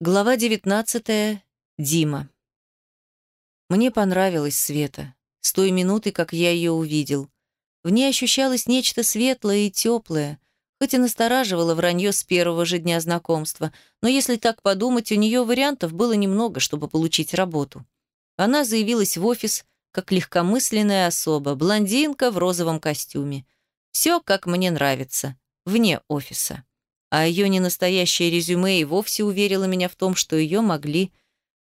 Глава 19. Дима. Мне понравилась Света. С той минуты, как я ее увидел. В ней ощущалось нечто светлое и теплое, хоть и настораживало вранье с первого же дня знакомства, но если так подумать, у нее вариантов было немного, чтобы получить работу. Она заявилась в офис как легкомысленная особа, блондинка в розовом костюме. Все, как мне нравится, вне офиса а ее ненастоящее резюме и вовсе уверило меня в том, что ее могли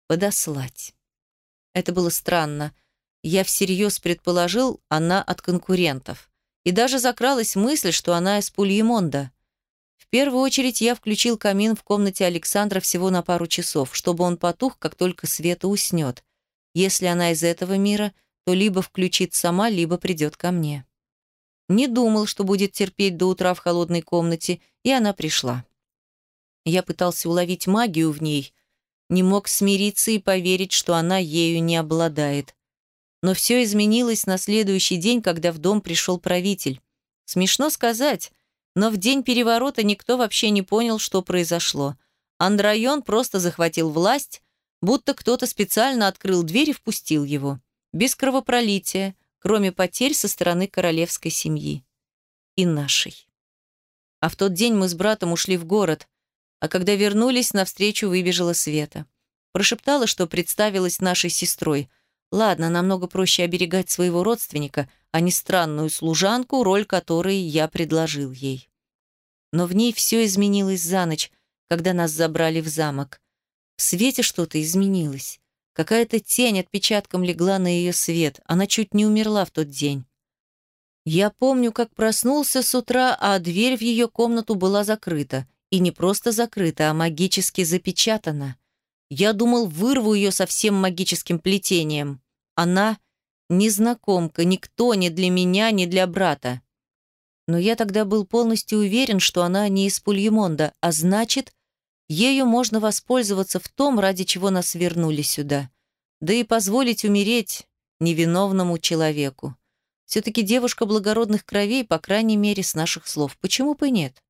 подослать. Это было странно. Я всерьез предположил, она от конкурентов. И даже закралась мысль, что она из Пульемонда. В первую очередь я включил камин в комнате Александра всего на пару часов, чтобы он потух, как только Света уснет. Если она из этого мира, то либо включит сама, либо придет ко мне. Не думал, что будет терпеть до утра в холодной комнате, и она пришла. Я пытался уловить магию в ней, не мог смириться и поверить, что она ею не обладает. Но все изменилось на следующий день, когда в дом пришел правитель. Смешно сказать, но в день переворота никто вообще не понял, что произошло. Андрайон просто захватил власть, будто кто-то специально открыл дверь и впустил его. Без кровопролития, кроме потерь со стороны королевской семьи. И нашей. А в тот день мы с братом ушли в город, а когда вернулись, навстречу выбежала Света. Прошептала, что представилась нашей сестрой. Ладно, намного проще оберегать своего родственника, а не странную служанку, роль которой я предложил ей. Но в ней все изменилось за ночь, когда нас забрали в замок. В свете что-то изменилось. Какая-то тень отпечатком легла на ее свет. Она чуть не умерла в тот день. Я помню, как проснулся с утра, а дверь в ее комнату была закрыта. И не просто закрыта, а магически запечатана. Я думал, вырву ее со всем магическим плетением. Она — незнакомка, никто ни для меня, ни для брата. Но я тогда был полностью уверен, что она не из Пульемонда, а значит, Ею можно воспользоваться в том, ради чего нас вернули сюда. Да и позволить умереть невиновному человеку. Все-таки девушка благородных кровей, по крайней мере, с наших слов. Почему бы нет?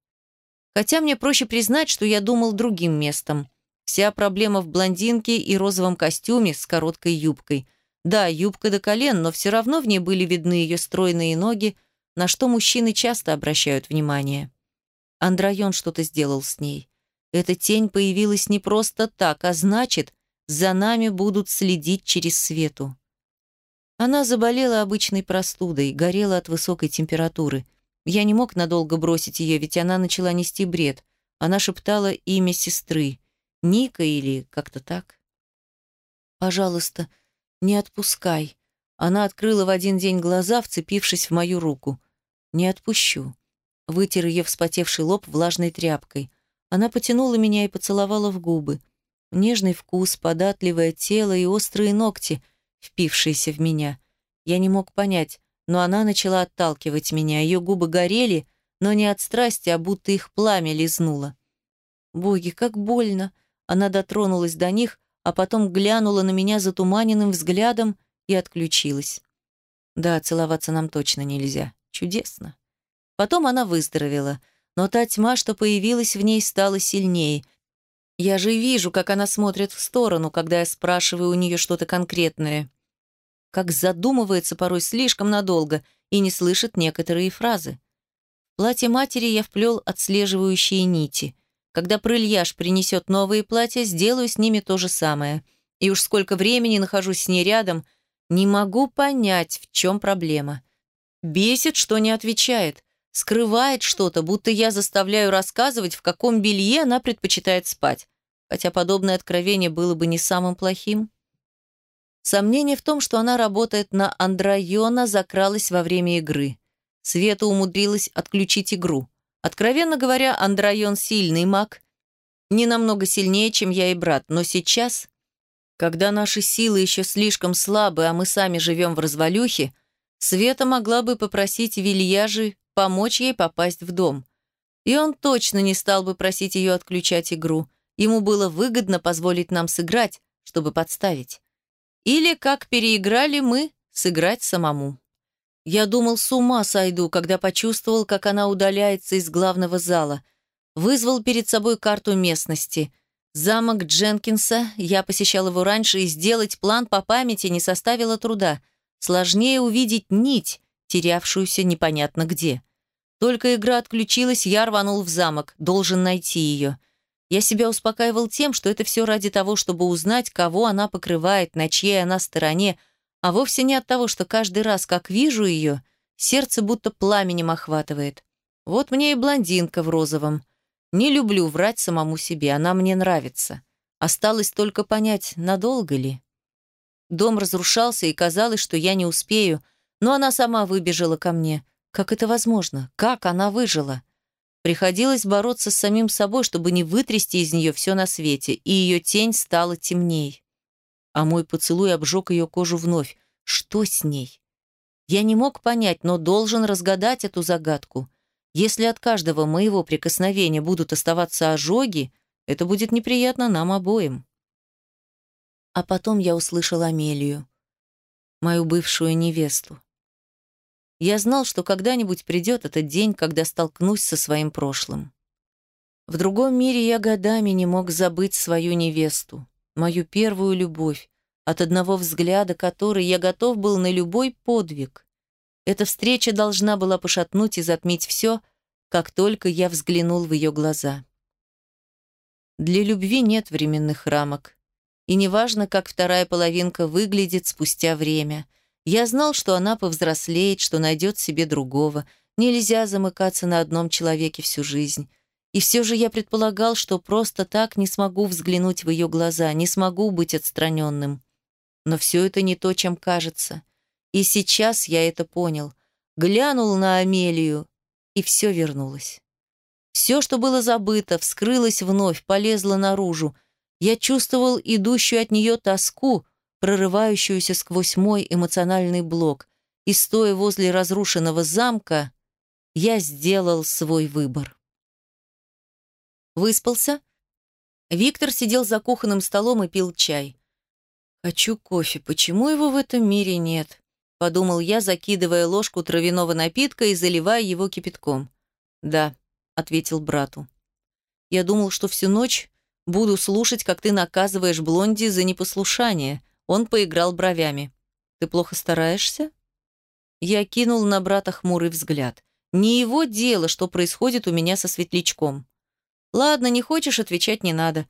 Хотя мне проще признать, что я думал другим местом. Вся проблема в блондинке и розовом костюме с короткой юбкой. Да, юбка до колен, но все равно в ней были видны ее стройные ноги, на что мужчины часто обращают внимание. Андрайон что-то сделал с ней. Эта тень появилась не просто так, а значит, за нами будут следить через свету. Она заболела обычной простудой, горела от высокой температуры. Я не мог надолго бросить ее, ведь она начала нести бред. Она шептала имя сестры. Ника или как-то так. «Пожалуйста, не отпускай». Она открыла в один день глаза, вцепившись в мою руку. «Не отпущу». Вытер ее вспотевший лоб влажной тряпкой. Она потянула меня и поцеловала в губы. Нежный вкус, податливое тело и острые ногти, впившиеся в меня. Я не мог понять, но она начала отталкивать меня. Ее губы горели, но не от страсти, а будто их пламя лизнуло. Боги, как больно! Она дотронулась до них, а потом глянула на меня затуманенным взглядом и отключилась. Да, целоваться нам точно нельзя. Чудесно. Потом она выздоровела — но та тьма, что появилась в ней, стала сильнее. Я же вижу, как она смотрит в сторону, когда я спрашиваю у нее что-то конкретное. Как задумывается порой слишком надолго и не слышит некоторые фразы. В платье матери я вплел отслеживающие нити. Когда прыльяж принесет новые платья, сделаю с ними то же самое. И уж сколько времени нахожусь с ней рядом, не могу понять, в чем проблема. Бесит, что не отвечает скрывает что-то, будто я заставляю рассказывать, в каком белье она предпочитает спать. Хотя подобное откровение было бы не самым плохим. Сомнение в том, что она работает на Андрайона, закралось во время игры. Света умудрилась отключить игру. Откровенно говоря, Андрайон сильный маг. Не намного сильнее, чем я и брат, но сейчас, когда наши силы еще слишком слабы, а мы сами живем в развалюхе, Света могла бы попросить Вильяжи помочь ей попасть в дом. И он точно не стал бы просить ее отключать игру. Ему было выгодно позволить нам сыграть, чтобы подставить. Или, как переиграли мы, сыграть самому. Я думал, с ума сойду, когда почувствовал, как она удаляется из главного зала. Вызвал перед собой карту местности. Замок Дженкинса, я посещал его раньше, и сделать план по памяти не составило труда. Сложнее увидеть нить, терявшуюся непонятно где. Только игра отключилась, я рванул в замок, должен найти ее. Я себя успокаивал тем, что это все ради того, чтобы узнать, кого она покрывает, на чьей она стороне, а вовсе не от того, что каждый раз, как вижу ее, сердце будто пламенем охватывает. Вот мне и блондинка в розовом. Не люблю врать самому себе, она мне нравится. Осталось только понять, надолго ли. Дом разрушался, и казалось, что я не успею, но она сама выбежала ко мне. Как это возможно? Как она выжила? Приходилось бороться с самим собой, чтобы не вытрясти из нее все на свете, и ее тень стала темней. А мой поцелуй обжег ее кожу вновь. Что с ней? Я не мог понять, но должен разгадать эту загадку. Если от каждого моего прикосновения будут оставаться ожоги, это будет неприятно нам обоим. А потом я услышал Амелию, мою бывшую невесту. Я знал, что когда-нибудь придет этот день, когда столкнусь со своим прошлым. В другом мире я годами не мог забыть свою невесту, мою первую любовь, от одного взгляда которой я готов был на любой подвиг. Эта встреча должна была пошатнуть и затмить все, как только я взглянул в ее глаза. Для любви нет временных рамок. И неважно, как вторая половинка выглядит спустя время. Я знал, что она повзрослеет, что найдет себе другого. Нельзя замыкаться на одном человеке всю жизнь. И все же я предполагал, что просто так не смогу взглянуть в ее глаза, не смогу быть отстраненным. Но все это не то, чем кажется. И сейчас я это понял. Глянул на Амелию, и все вернулось. Все, что было забыто, вскрылось вновь, полезло наружу. Я чувствовал идущую от нее тоску, прорывающуюся сквозь мой эмоциональный блок. И стоя возле разрушенного замка, я сделал свой выбор. Выспался? Виктор сидел за кухонным столом и пил чай. «Хочу кофе. Почему его в этом мире нет?» — подумал я, закидывая ложку травяного напитка и заливая его кипятком. «Да», — ответил брату. «Я думал, что всю ночь буду слушать, как ты наказываешь Блонди за непослушание». Он поиграл бровями. «Ты плохо стараешься?» Я кинул на брата хмурый взгляд. «Не его дело, что происходит у меня со светлячком». «Ладно, не хочешь, отвечать не надо.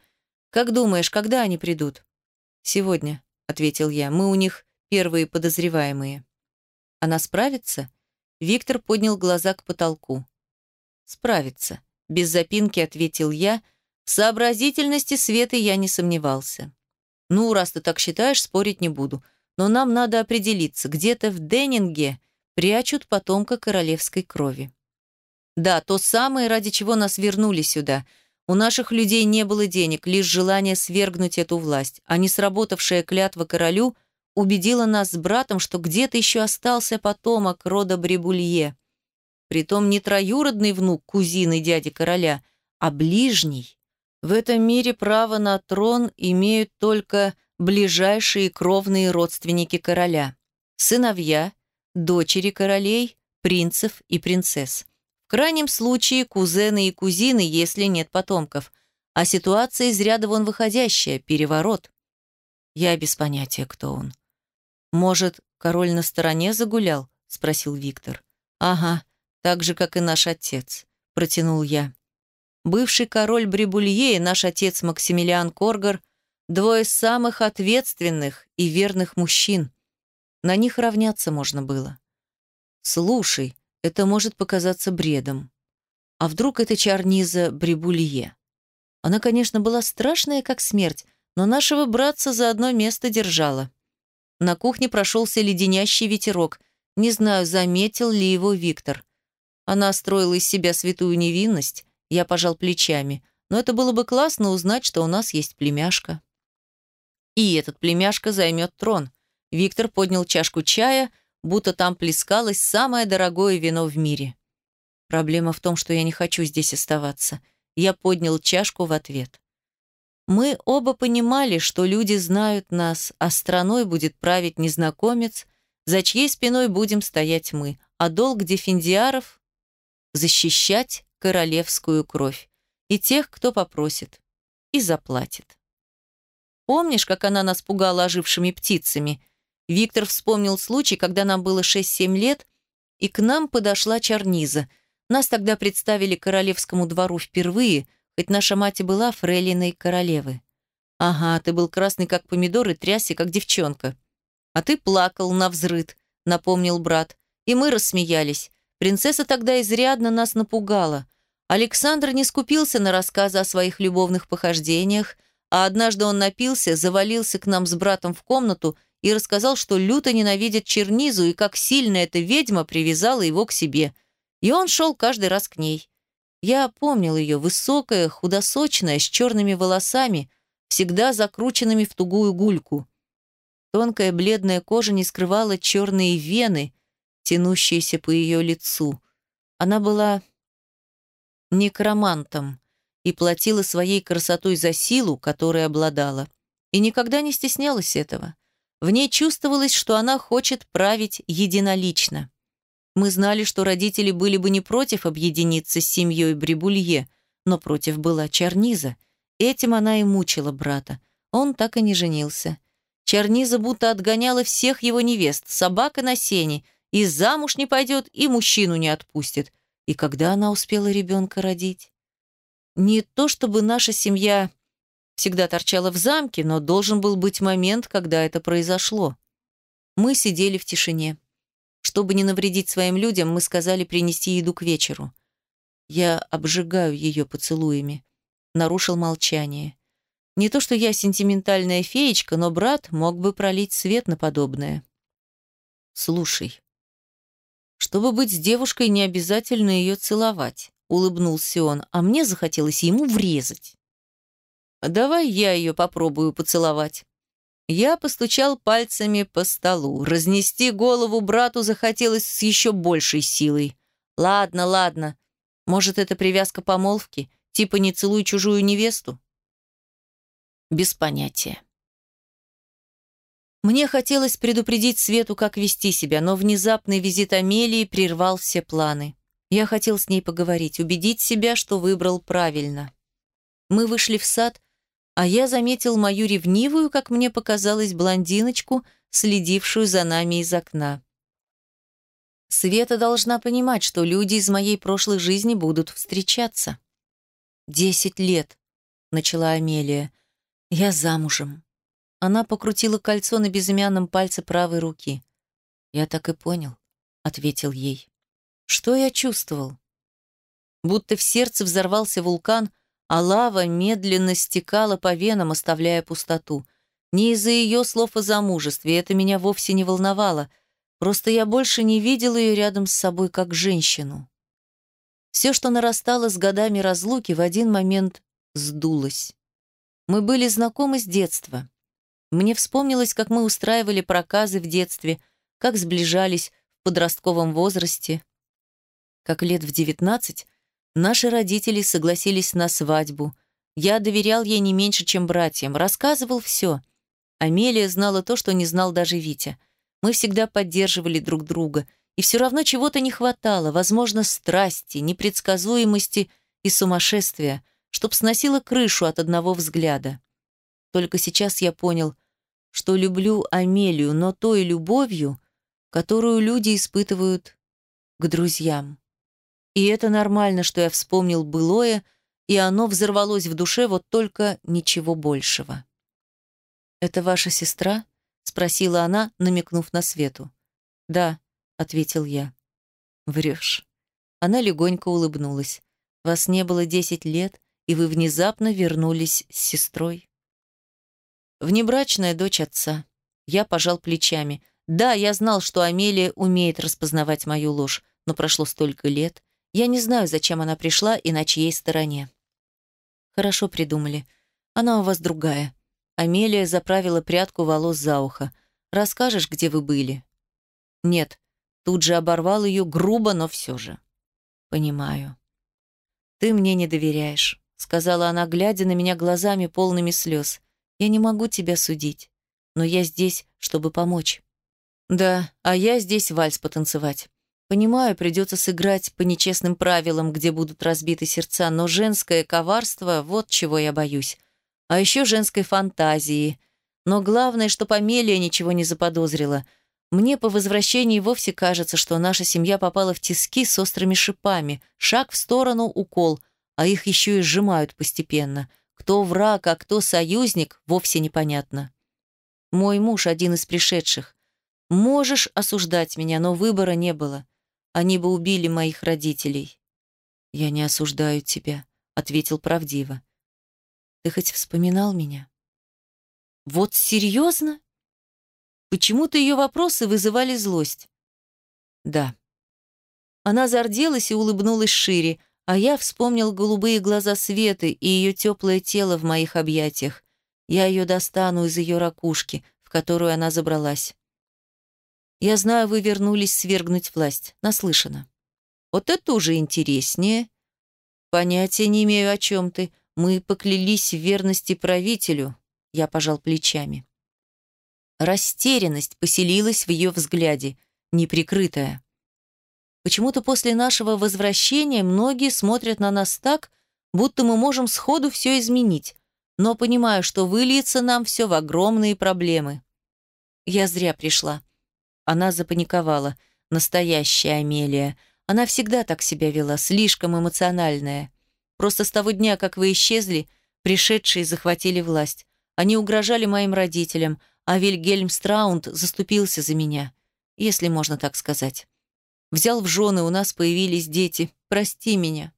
Как думаешь, когда они придут?» «Сегодня», — ответил я. «Мы у них первые подозреваемые. Она справится? Виктор поднял глаза к потолку. Справится. Без запинки ответил я. В сообразительности Светы я не сомневался. Ну, раз ты так считаешь, спорить не буду. Но нам надо определиться, где-то в Деннинге прячут потомка королевской крови. Да, то самое, ради чего нас вернули сюда. У наших людей не было денег, лишь желание свергнуть эту власть, а не сработавшая клятва королю убедила нас с братом, что где-то еще остался потомок рода Бребулье. Притом не троюродный внук кузины дяди короля, а ближний. В этом мире право на трон имеют только ближайшие кровные родственники короля. Сыновья, дочери королей, принцев и принцесс. В крайнем случае кузены и кузины, если нет потомков. А ситуация из ряда вон выходящая, переворот. Я без понятия, кто он. «Может, король на стороне загулял?» — спросил Виктор. «Ага, так же, как и наш отец», — протянул я. Бывший король Брибулье и наш отец Максимилиан Коргар — двое самых ответственных и верных мужчин. На них равняться можно было. Слушай, это может показаться бредом. А вдруг это Чарниза Брибулье? Она, конечно, была страшная, как смерть, но нашего братца за одно место держала. На кухне прошелся леденящий ветерок. Не знаю, заметил ли его Виктор. Она строила из себя святую невинность. Я пожал плечами. Но это было бы классно узнать, что у нас есть племяшка. И этот племяшка займет трон. Виктор поднял чашку чая, будто там плескалось самое дорогое вино в мире. Проблема в том, что я не хочу здесь оставаться. Я поднял чашку в ответ. Мы оба понимали, что люди знают нас, а страной будет править незнакомец, за чьей спиной будем стоять мы, а долг дефендиаров — защищать королевскую кровь и тех, кто попросит. и заплатит. Помнишь, как она нас пугала ожившими птицами? Виктор вспомнил случай, когда нам было 6-7 лет, и к нам подошла Чарниза. Нас тогда представили королевскому двору впервые, хоть наша мать и была фрейлиной королевы. «Ага, ты был красный, как помидор, и трясся, как девчонка». «А ты плакал на взрыд», — напомнил брат. И мы рассмеялись. Принцесса тогда изрядно нас напугала. Александр не скупился на рассказы о своих любовных похождениях, а однажды он напился, завалился к нам с братом в комнату и рассказал, что люто ненавидит чернизу и как сильно эта ведьма привязала его к себе. И он шел каждый раз к ней. Я помнил ее, высокая, худосочная, с черными волосами, всегда закрученными в тугую гульку. Тонкая бледная кожа не скрывала черные вены, тянущиеся по ее лицу. Она была некромантом и платила своей красотой за силу, которой обладала. И никогда не стеснялась этого. В ней чувствовалось, что она хочет править единолично. Мы знали, что родители были бы не против объединиться с семьей Брибулье, но против была Чарниза. Этим она и мучила брата. Он так и не женился. Чарниза будто отгоняла всех его невест, собака на сене, и замуж не пойдет, и мужчину не отпустит. И когда она успела ребенка родить? Не то чтобы наша семья всегда торчала в замке, но должен был быть момент, когда это произошло. Мы сидели в тишине. Чтобы не навредить своим людям, мы сказали принести еду к вечеру. Я обжигаю ее поцелуями. Нарушил молчание. Не то, что я сентиментальная феечка, но брат мог бы пролить свет на подобное. «Слушай, чтобы быть с девушкой, не обязательно ее целовать, улыбнулся он, а мне захотелось ему врезать. Давай я ее попробую поцеловать. Я постучал пальцами по столу. Разнести голову брату захотелось с еще большей силой. Ладно, ладно. Может, это привязка помолвки? Типа не целуй чужую невесту? Без понятия. Мне хотелось предупредить Свету, как вести себя, но внезапный визит Амелии прервал все планы. Я хотел с ней поговорить, убедить себя, что выбрал правильно. Мы вышли в сад, а я заметил мою ревнивую, как мне показалось, блондиночку, следившую за нами из окна. Света должна понимать, что люди из моей прошлой жизни будут встречаться. «Десять лет», — начала Амелия. «Я замужем. Она покрутила кольцо на безымянном пальце правой руки. «Я так и понял», — ответил ей. «Что я чувствовал?» Будто в сердце взорвался вулкан, а лава медленно стекала по венам, оставляя пустоту. Не из-за ее слов о замужестве, это меня вовсе не волновало. Просто я больше не видел ее рядом с собой как женщину. Все, что нарастало с годами разлуки, в один момент сдулось. Мы были знакомы с детства. Мне вспомнилось, как мы устраивали проказы в детстве, как сближались в подростковом возрасте. Как лет в девятнадцать наши родители согласились на свадьбу. Я доверял ей не меньше, чем братьям, рассказывал все. Амелия знала то, что не знал даже Витя. Мы всегда поддерживали друг друга, и все равно чего-то не хватало, возможно, страсти, непредсказуемости и сумасшествия, чтоб сносило крышу от одного взгляда. Только сейчас я понял, что люблю Амелию, но той любовью, которую люди испытывают к друзьям. И это нормально, что я вспомнил былое, и оно взорвалось в душе, вот только ничего большего. «Это ваша сестра?» — спросила она, намекнув на Свету. «Да», — ответил я. «Врешь». Она легонько улыбнулась. «Вас не было десять лет, и вы внезапно вернулись с сестрой». Внебрачная дочь отца. Я пожал плечами. Да, я знал, что Амелия умеет распознавать мою ложь, но прошло столько лет. Я не знаю, зачем она пришла и на чьей стороне. Хорошо придумали. Она у вас другая. Амелия заправила прядку волос за ухо. Расскажешь, где вы были? Нет. Тут же оборвал ее грубо, но все же. Понимаю. Ты мне не доверяешь, сказала она, глядя на меня глазами полными слез. Я не могу тебя судить, но я здесь, чтобы помочь. Да, а я здесь вальс потанцевать. Понимаю, придется сыграть по нечестным правилам, где будут разбиты сердца, но женское коварство — вот чего я боюсь. А еще женской фантазии. Но главное, что Амелия ничего не заподозрила. Мне по возвращении вовсе кажется, что наша семья попала в тиски с острыми шипами. Шаг в сторону – укол, а их еще и сжимают постепенно. Кто враг, а кто союзник – вовсе непонятно. Мой муж – один из пришедших. Можешь осуждать меня, но выбора не было. Они бы убили моих родителей. «Я не осуждаю тебя», — ответил правдиво. «Ты хоть вспоминал меня?» «Вот серьезно?» Почему-то ее вопросы вызывали злость. «Да». Она зарделась и улыбнулась шире, а я вспомнил голубые глаза Светы и ее теплое тело в моих объятиях. Я ее достану из ее ракушки, в которую она забралась. «Я знаю, вы вернулись свергнуть власть. Наслышана». Вот это уже интереснее. Понятия не имею, о чем ты. Мы поклялись в верности правителю. Я пожал плечами. Растерянность поселилась в ее взгляде, неприкрытая. Почему-то после нашего возвращения многие смотрят на нас так, будто мы можем сходу все изменить, но понимаю, что выльется нам все в огромные проблемы. Я зря пришла. Она запаниковала. Настоящая Амелия — она всегда так себя вела, слишком эмоциональная. Просто с того дня, как вы исчезли, пришедшие захватили власть. Они угрожали моим родителям, а Вильгельм Страунд заступился за меня, если можно так сказать. Взял в жены, у нас появились дети. Прости меня.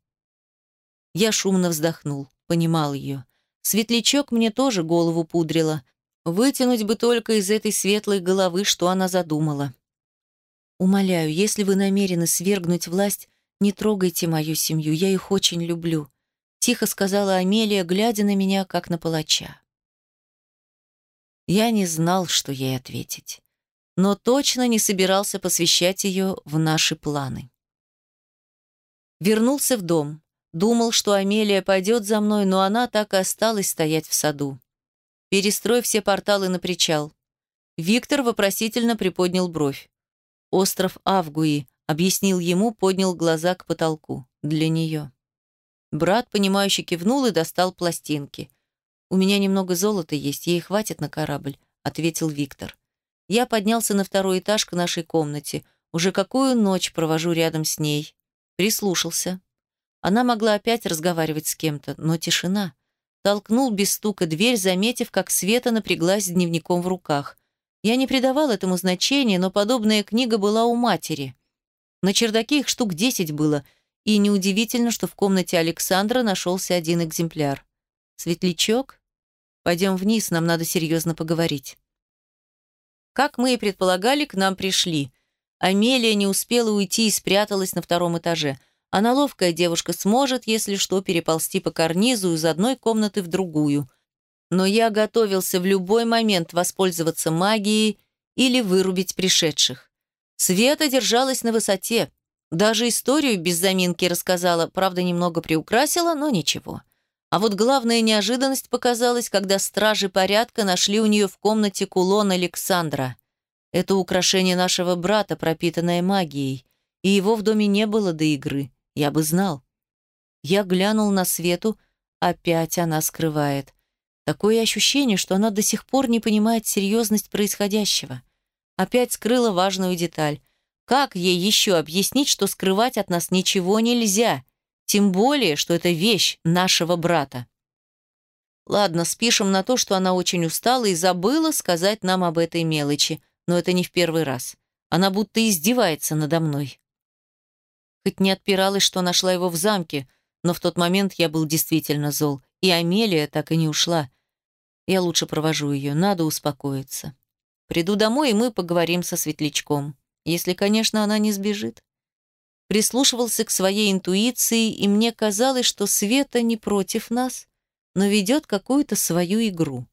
Я шумно вздохнул, понимал ее. Светлячок мне тоже голову пудрила. Вытянуть бы только из этой светлой головы, что она задумала. Умоляю, если вы намерены свергнуть власть, не трогайте мою семью, я их очень люблю», — тихо сказала Амелия, глядя на меня, как на палача. Я не знал, что ей ответить, но точно не собирался посвящать ее в наши планы. Вернулся в дом. Думал, что Амелия пойдет за мной, но она так и осталась стоять в саду. Перестрой все порталы на причал. Виктор вопросительно приподнял бровь. «Остров Авгуи», — объяснил ему, поднял глаза к потолку. «Для нее». Брат, понимающе кивнул и достал пластинки. «У меня немного золота есть, ей хватит на корабль», — ответил Виктор. Я поднялся на второй этаж к нашей комнате. Уже какую ночь провожу рядом с ней. Прислушался. Она могла опять разговаривать с кем-то, но тишина. Толкнул без стука дверь, заметив, как Света напряглась с дневником в руках. Я не придавал этому значения, но подобная книга была у матери. На чердаке их штук десять было, и неудивительно, что в комнате Александра нашелся один экземпляр. «Светлячок? Пойдем вниз, нам надо серьезно поговорить». Как мы и предполагали, к нам пришли. Амелия не успела уйти и спряталась на втором этаже. Она ловкая девушка сможет, если что, переползти по карнизу из одной комнаты в другую но я готовился в любой момент воспользоваться магией или вырубить пришедших. Света держалась на высоте. Даже историю без заминки рассказала, правда, немного приукрасила, но ничего. А вот главная неожиданность показалась, когда стражи порядка нашли у нее в комнате кулон Александра. Это украшение нашего брата, пропитанное магией. И его в доме не было до игры. Я бы знал. Я глянул на Свету, опять она скрывает. Такое ощущение, что она до сих пор не понимает серьезность происходящего. Опять скрыла важную деталь. Как ей еще объяснить, что скрывать от нас ничего нельзя? Тем более, что это вещь нашего брата. Ладно, спишем на то, что она очень устала и забыла сказать нам об этой мелочи, но это не в первый раз. Она будто издевается надо мной. Хоть не отпиралась, что нашла его в замке, но в тот момент я был действительно зол, и Амелия так и не ушла. Я лучше провожу ее, надо успокоиться. Приду домой, и мы поговорим со Светлячком. Если, конечно, она не сбежит. Прислушивался к своей интуиции, и мне казалось, что Света не против нас, но ведет какую-то свою игру.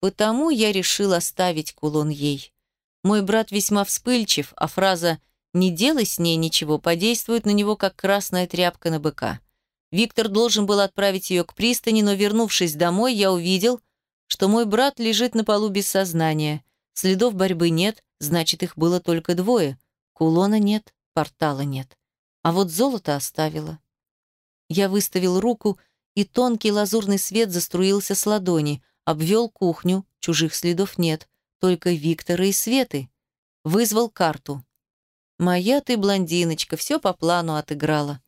Потому я решил оставить кулон ей. Мой брат весьма вспыльчив, а фраза «не делай с ней ничего» подействует на него, как красная тряпка на быка. Виктор должен был отправить ее к пристани, но, вернувшись домой, я увидел, что мой брат лежит на полу без сознания. Следов борьбы нет, значит, их было только двое. Кулона нет, портала нет. А вот золото оставила. Я выставил руку и тонкий лазурный свет заструился с ладони, обвел кухню, чужих следов нет, только Виктора и Светы. Вызвал карту. «Моя ты блондиночка, все по плану отыграла».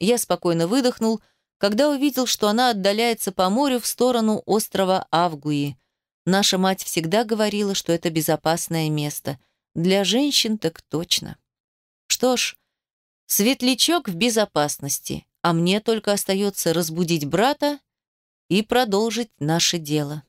Я спокойно выдохнул, когда увидел, что она отдаляется по морю в сторону острова Авгуи. Наша мать всегда говорила, что это безопасное место. Для женщин так точно. Что ж, светлячок в безопасности, а мне только остается разбудить брата и продолжить наше дело.